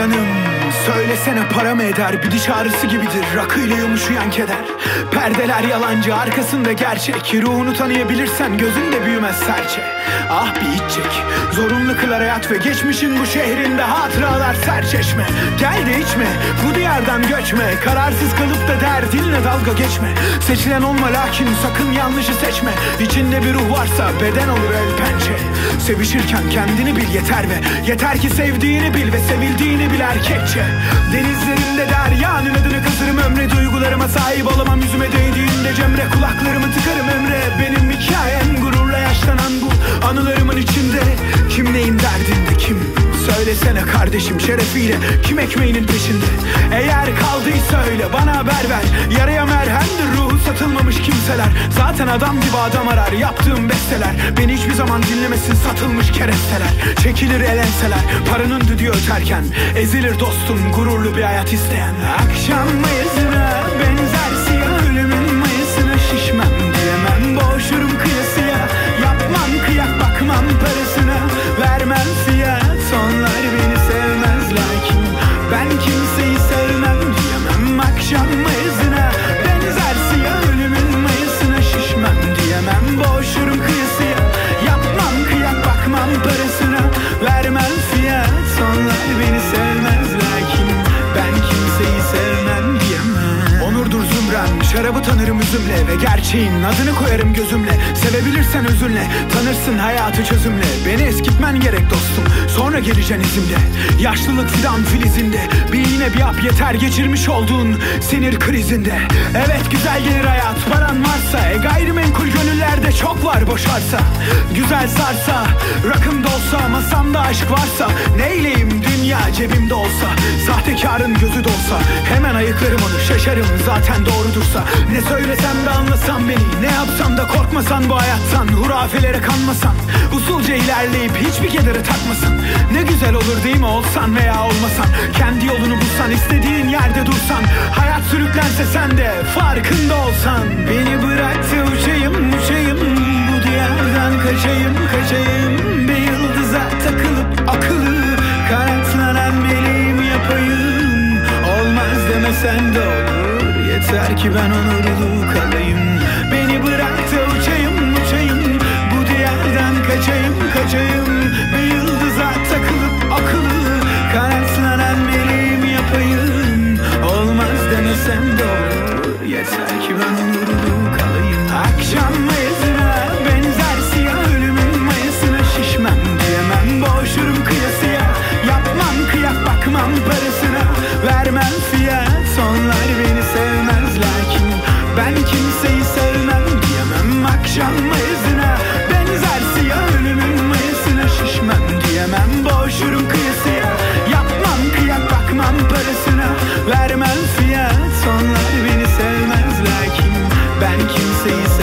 Canım. Söylesene para mı eder? Bir diş ağrısı gibidir. Rakıyla yumuşayan keder. Perdeler yalancı arkasında gerçek. Ruhunu tanıyabilirsen gözünde büyümez serçe. Ah bir iç çek. Zorunlu kılar hayat ve geçmişin bu şehrinde Hatıralar serçeşme. Gel de içme. Bu diyardan göçme. Kararsız kalıp da derdinle dalga geçme. Seçilen olma lakin sakın yanlışı seçme. İçinde bir ruh varsa beden olur el pençe. Sevişirken kendini bil yeter ve Yeter ki sevdiğini bil ve sevildiğini bil erkekçe. Denizlerinde deryanın adını kızırım ömre Duygularıma sahip olamam. Yüzüme değdiğinde cemre Kulaklarımı tıkarım emre Benim hikayem gururla yaşlanan bu Anılarımın içinde. Kim neyin derdinde kim Söylesene kardeşim şerefiyle. Kim ekmeğinin peşinde? Eğer kaldıysa öyle bana haber ver. Yaraya merhemdir ruhu satılmamış kimseler. Zaten adam gibi adam arar yaptığım besteler. Beni hiçbir zaman dinlemesin satılmış keresteler. Çekilir elenseler paranın düdüğü öterken. Ezilir dostum gururlu bir hayat isteyen. Akşam mayısına şarabı tanırım üzümle Ve gerçeğin adını koyarım gözümle. Sevebilirsen özünle tanırsın hayatı çözümle. Beni eskitmen gerek dostum sonra geleceksin izimle Yaşlılık fidan filizinde Bir iğne bir yap yeter geçirmiş olduğun sinir krizinde. Evet güzel gelir hayat gayrimenkul gönüllerde çok var boşarsa Güzel sarsa rakım dolsa masamda aşk varsa Neyleyim dünya cebimde olsa Sahtekarın gözü dolsa Hemen ayıklarım onu şaşarım zaten doğrudursa Ne söylesem de anlasan beni Ne yapsam da korkmasan bu hayattan Hurafelere kanmasan Usulca ilerleyip hiçbir kedere takmasan. Ne güzel olur değil mi olsan veya olmasan Kendi yolunu bulsan istediğin yerde dursan Hayat sürüklense sen de farkında olsan Beni Belki ben onurlu kalayım. Beni bırak da uçayım uçayım. Bu diyardan kaçayım kaçayım. Bir yıldıza takılıp akıllı. Kanatlanan meleğim yapayım. Olmaz demesem de Yeter ki ben onurlu kalayım. Akşam mayasına benzer siyah Ölümün mayasına şişmem diyemem. Boğuşurum kıyasıya Yapmam kıyak bakmam parasına. Vermem fiyat sonlar beni sevmez. akşam mezine Benzer siyah ölümün mayısına şişmem diyemem. Boşurum kıyısıya yapmam kıyak bakmam parasına. Vermem fiyat onlar beni sevmez lakin ben kimseyi sevmem